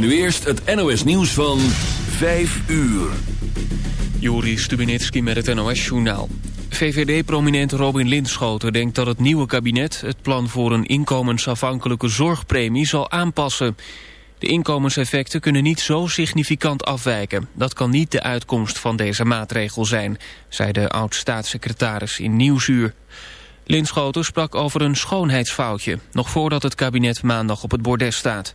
Nu eerst het NOS nieuws van 5 uur. Juri Stubinitski met het NOS-journaal. VVD-prominent Robin Linschoten denkt dat het nieuwe kabinet... het plan voor een inkomensafhankelijke zorgpremie zal aanpassen. De inkomenseffecten kunnen niet zo significant afwijken. Dat kan niet de uitkomst van deze maatregel zijn... zei de oud-staatssecretaris in Nieuwsuur. Linschoten sprak over een schoonheidsfoutje... nog voordat het kabinet maandag op het bordes staat.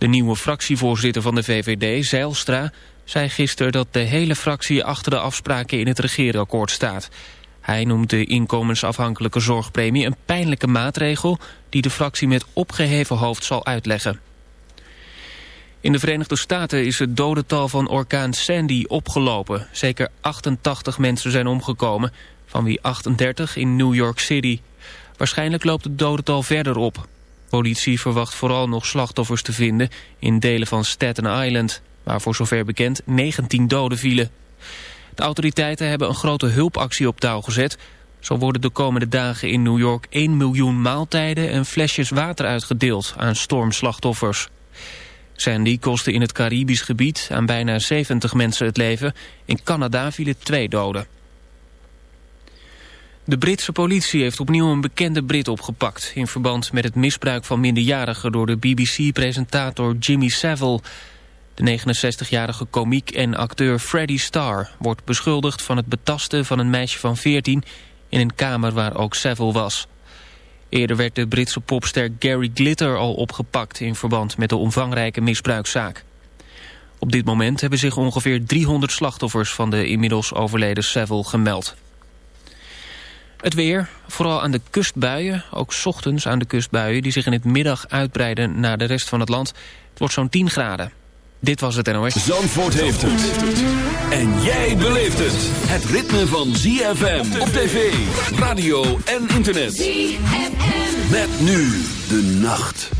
De nieuwe fractievoorzitter van de VVD, Zeilstra, zei gisteren dat de hele fractie achter de afspraken in het regeerakkoord staat. Hij noemt de inkomensafhankelijke zorgpremie een pijnlijke maatregel die de fractie met opgeheven hoofd zal uitleggen. In de Verenigde Staten is het dodental van orkaan Sandy opgelopen. Zeker 88 mensen zijn omgekomen, van wie 38 in New York City. Waarschijnlijk loopt het dodental verder op. Politie verwacht vooral nog slachtoffers te vinden in delen van Staten Island, waar voor zover bekend 19 doden vielen. De autoriteiten hebben een grote hulpactie op touw gezet. Zo worden de komende dagen in New York 1 miljoen maaltijden en flesjes water uitgedeeld aan stormslachtoffers. Sandy kostte in het Caribisch gebied aan bijna 70 mensen het leven. In Canada vielen twee doden. De Britse politie heeft opnieuw een bekende Brit opgepakt... in verband met het misbruik van minderjarigen... door de BBC-presentator Jimmy Savile. De 69-jarige komiek en acteur Freddie Starr... wordt beschuldigd van het betasten van een meisje van 14... in een kamer waar ook Savile was. Eerder werd de Britse popster Gary Glitter al opgepakt... in verband met de omvangrijke misbruikzaak. Op dit moment hebben zich ongeveer 300 slachtoffers... van de inmiddels overleden Savile gemeld. Het weer, vooral aan de kustbuien, ook ochtends aan de kustbuien... die zich in het middag uitbreiden naar de rest van het land. Het wordt zo'n 10 graden. Dit was het NOS. Zandvoort heeft het. En jij beleeft het. Het ritme van ZFM op tv, radio en internet. ZFM. Met nu de nacht.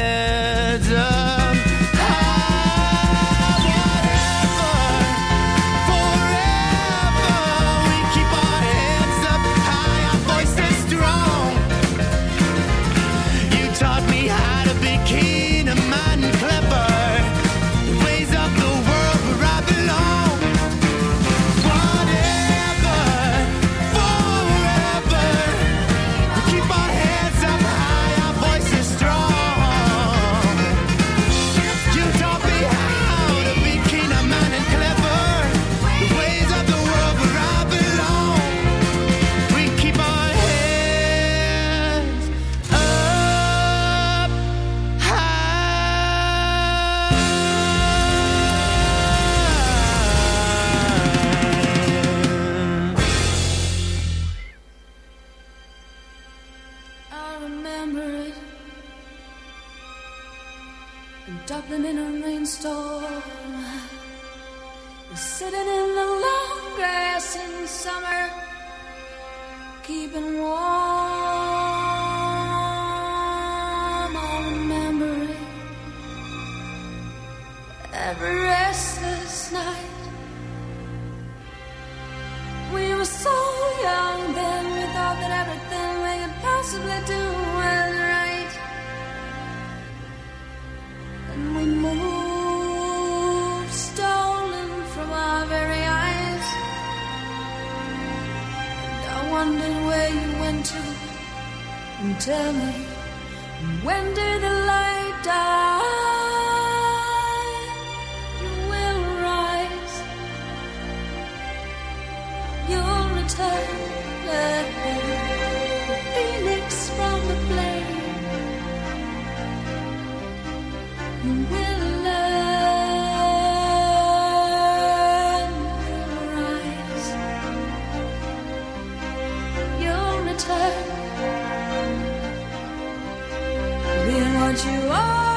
want you all.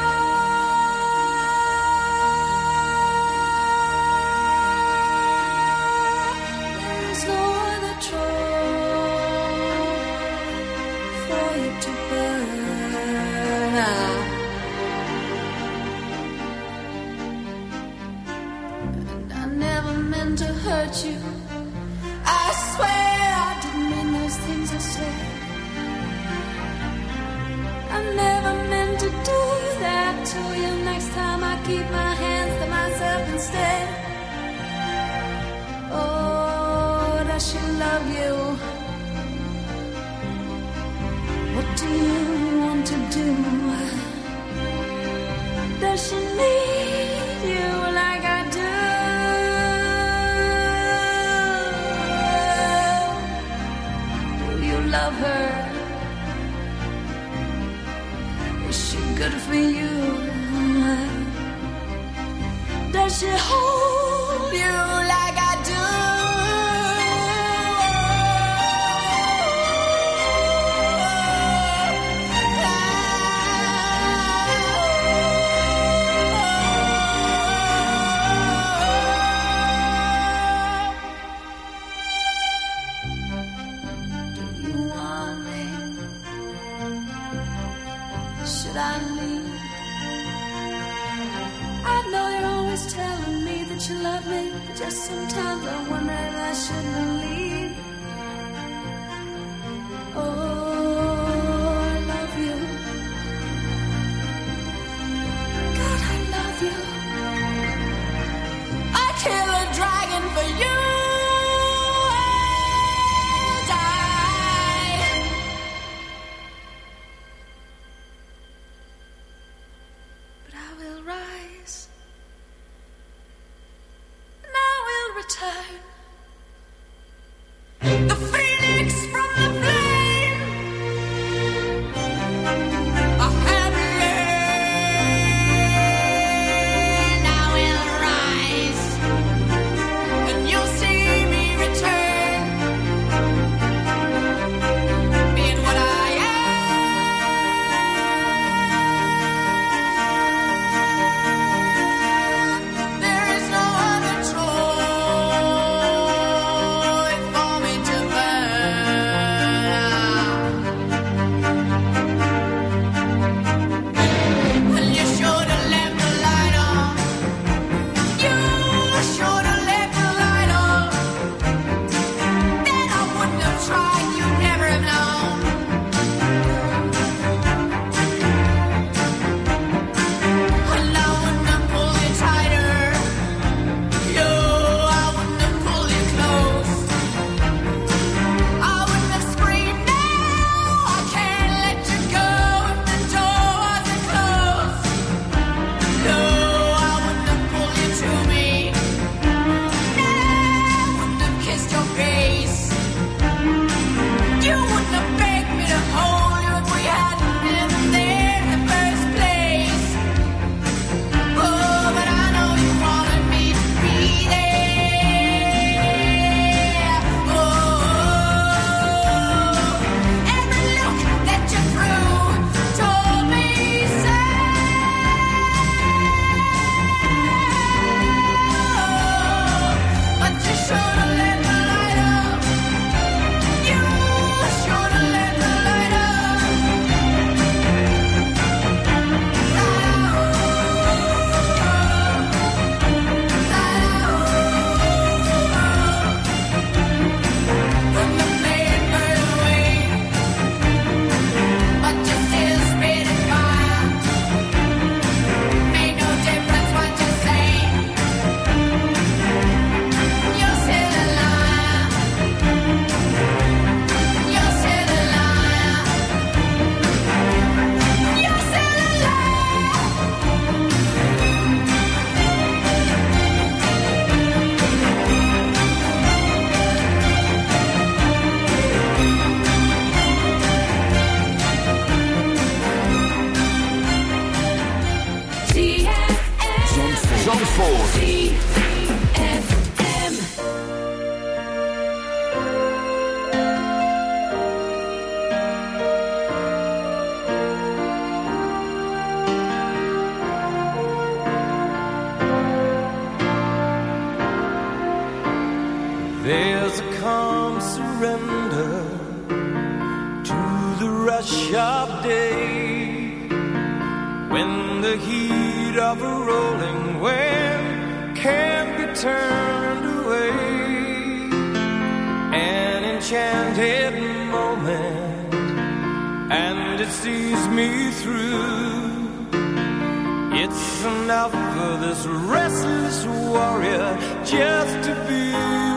enough for this restless warrior just to be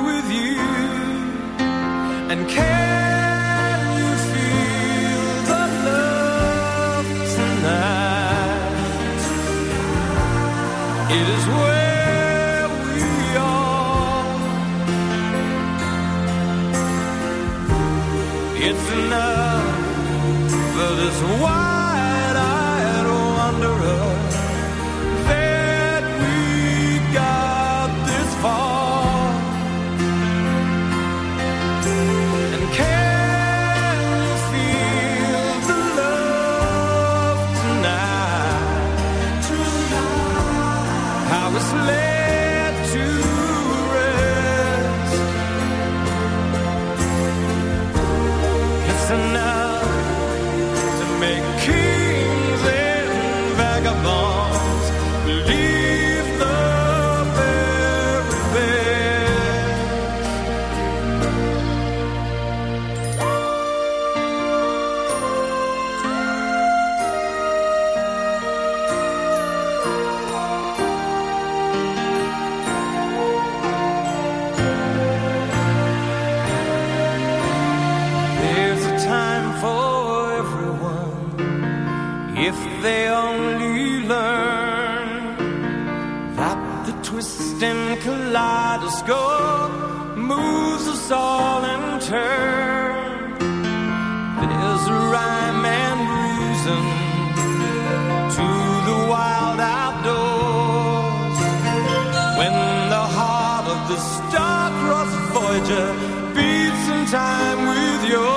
with you. And can you feel the love tonight? It is where we are. It's enough for this one. beat some time with your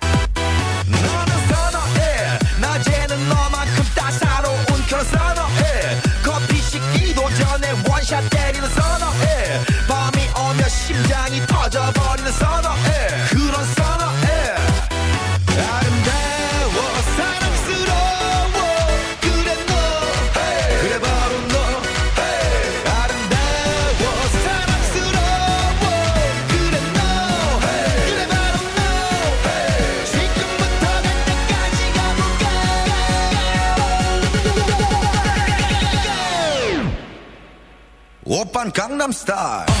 I'm star.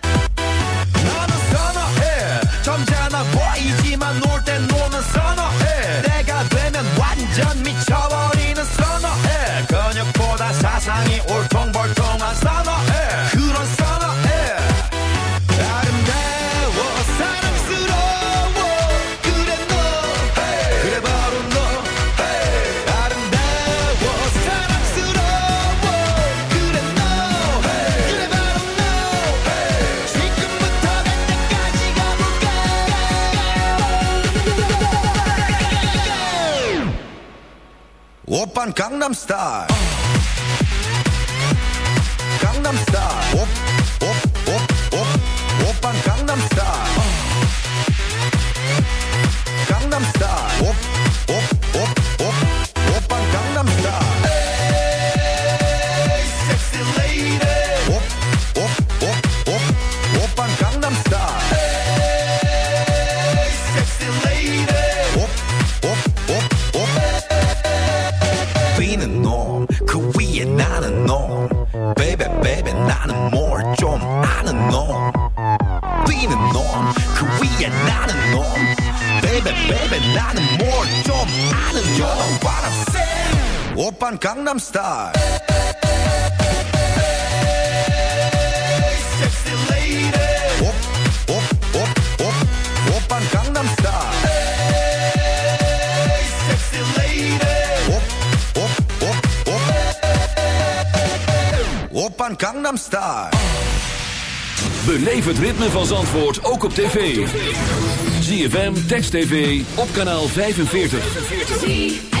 op aan Gangnam Style. Gangnam Style. Op. Gangnam Style. Oppan Gangnam Style. Beleef het ritme van Zandvoort ook op tv. ZFM, Text TV, op kanaal 45.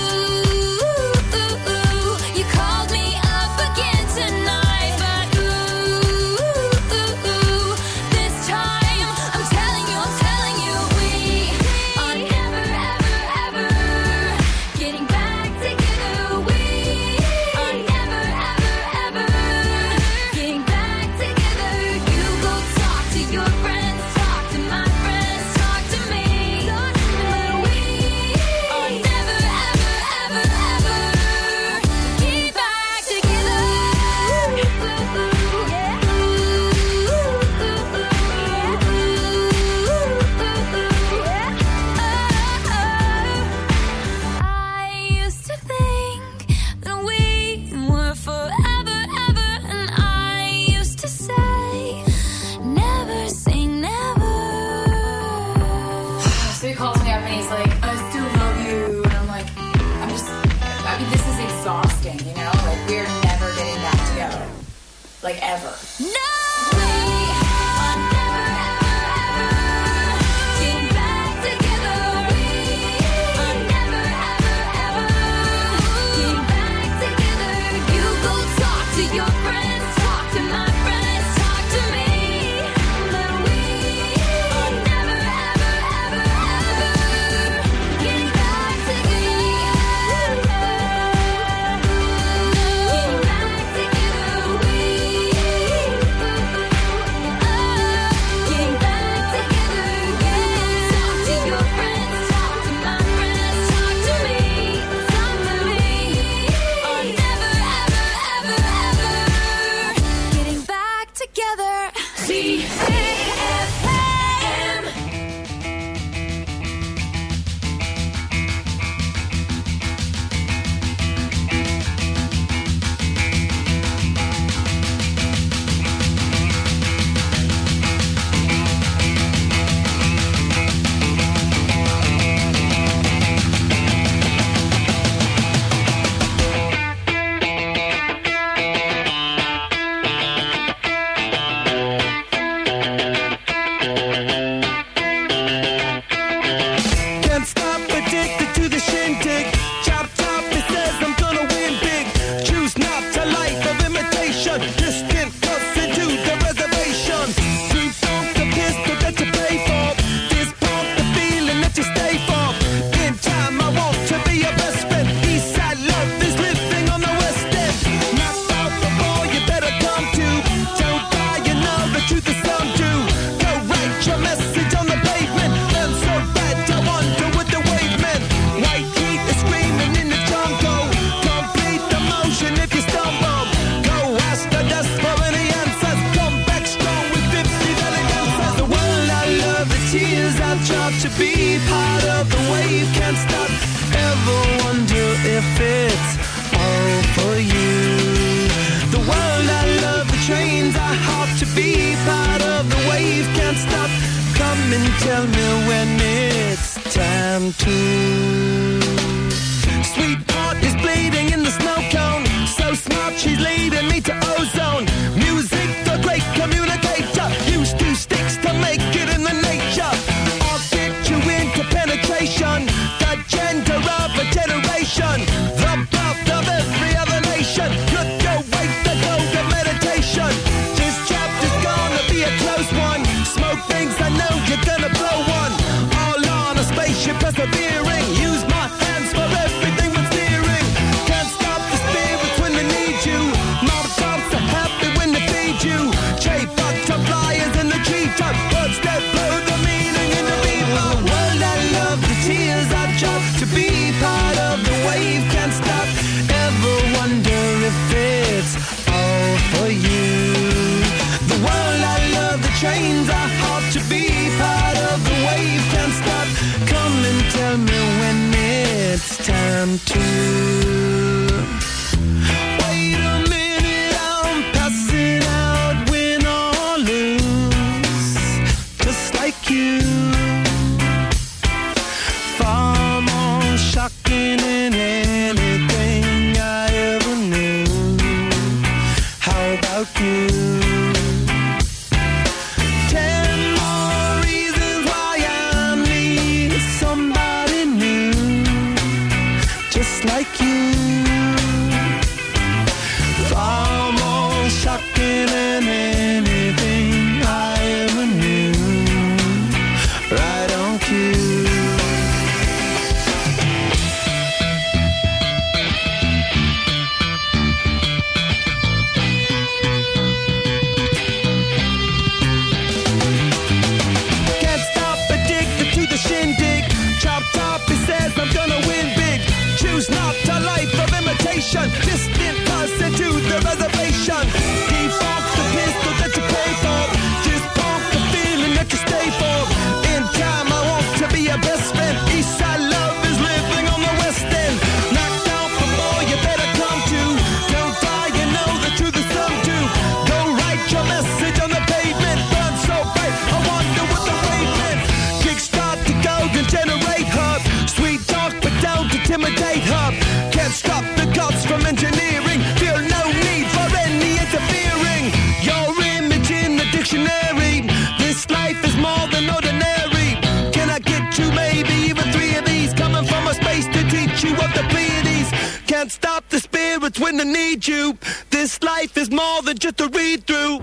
need you. This life is more than just a read through.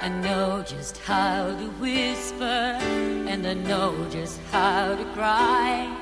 I know just how to whisper, and I know just how to cry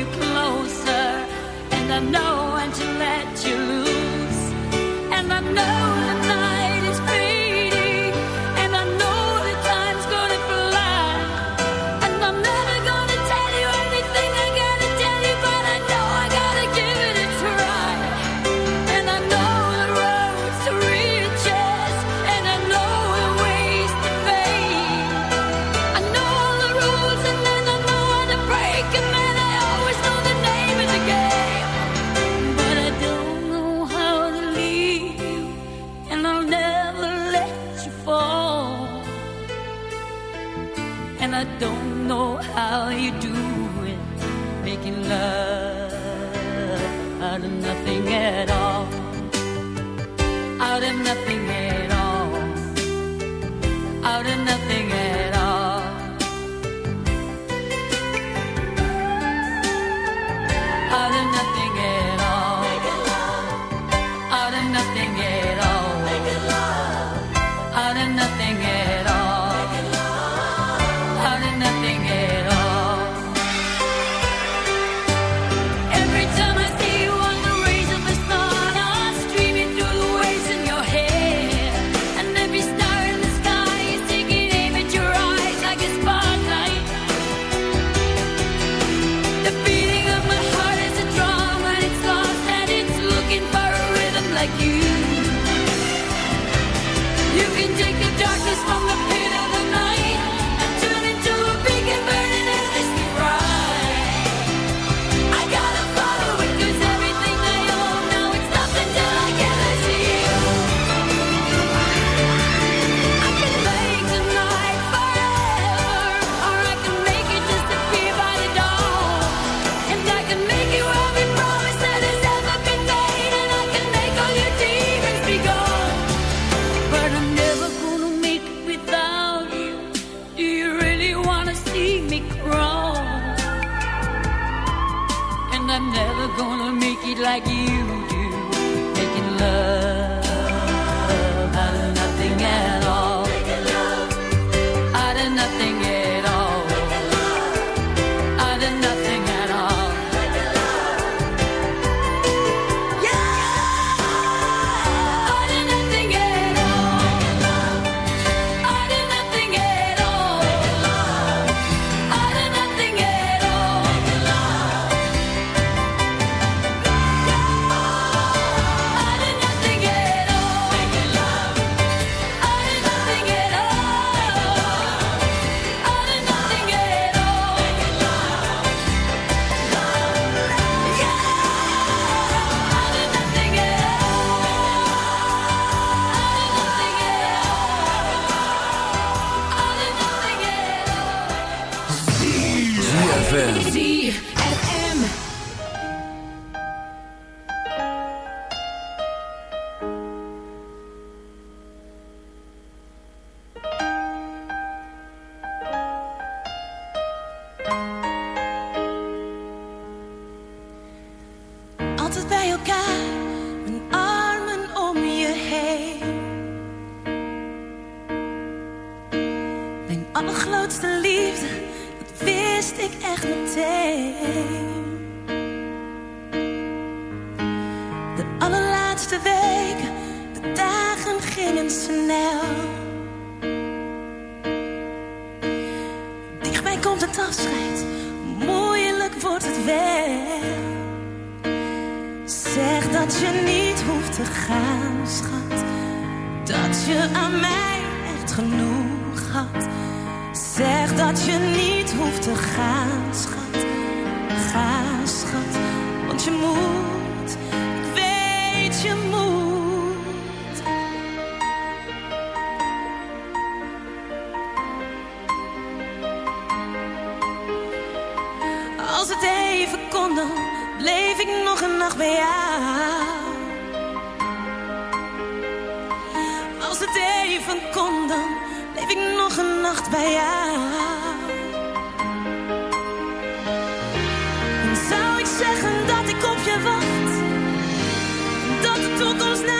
you closer, and I know when to let you loose, and I know. schat, ga, schat. Want je moet, ik weet je moet. Als het even kon, dan bleef ik nog een nacht bij jou. Als het even kon, dan bleef ik nog een nacht bij jou. goes naar.